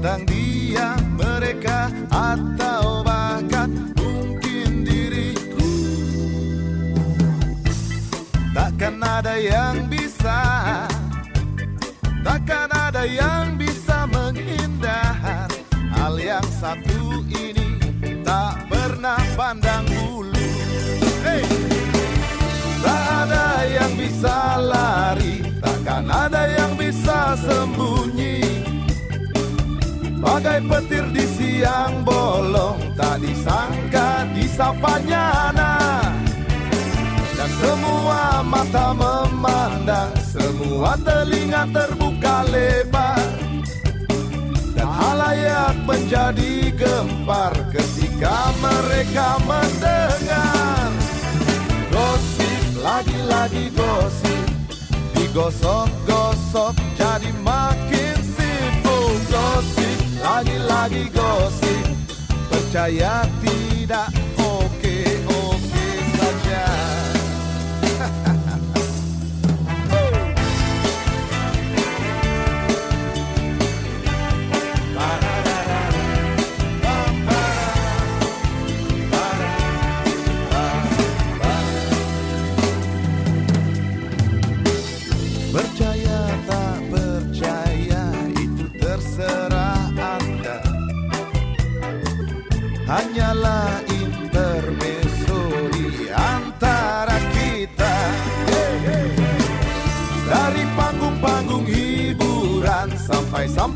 Tentang dia, mereka Atau bahkan mungkin diriku. Takkan ada yang bisa Takkan ada yang bisa menghindar Hal yang satu ini. Tak pernah pandang bulu. Hey! Tak ada yang bisa lari Takkan siang bolong Tak disangka disapanya nah Dan semua mata memandang Semua telinga terbuka lebar. Dan halayak menjadi gempar Ketika mereka mendengar. Gosip, lagi-lagi gosip Digosok-gosok jadi makin sibuk. Gosip, lagi-lagi gosip. Percaya tidak,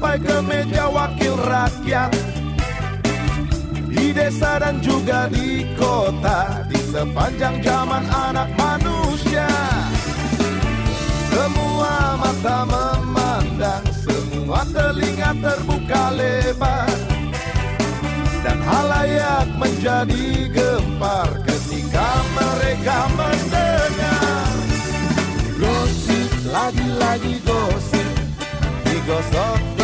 Sampai-sampai ke meja wakil rakyat. Di desa dan juga di kota Di sepanjang zaman anak manusia. Semua mata memandang, semua telinga terbuka lebar. Dan halayak menjadi gempar ketika mereka mendengar. Gosip, lagi-lagi gosip Digosok-gosok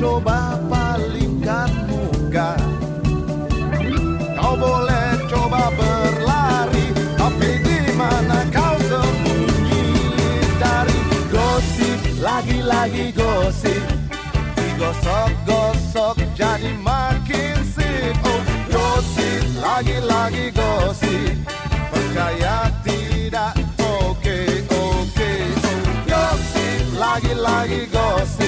coba palingkan muka. Kau boleh coba berlari Tapi di mana kau sembunyi dari gosip? Lagi-lagi gosip. Digosok-gosok jadi makin sip. Oh gosip, lagi-lagi gosip. Percaya tidak? Oke okay, oke. Okay. Oh gosip, lagi-lagi gosip.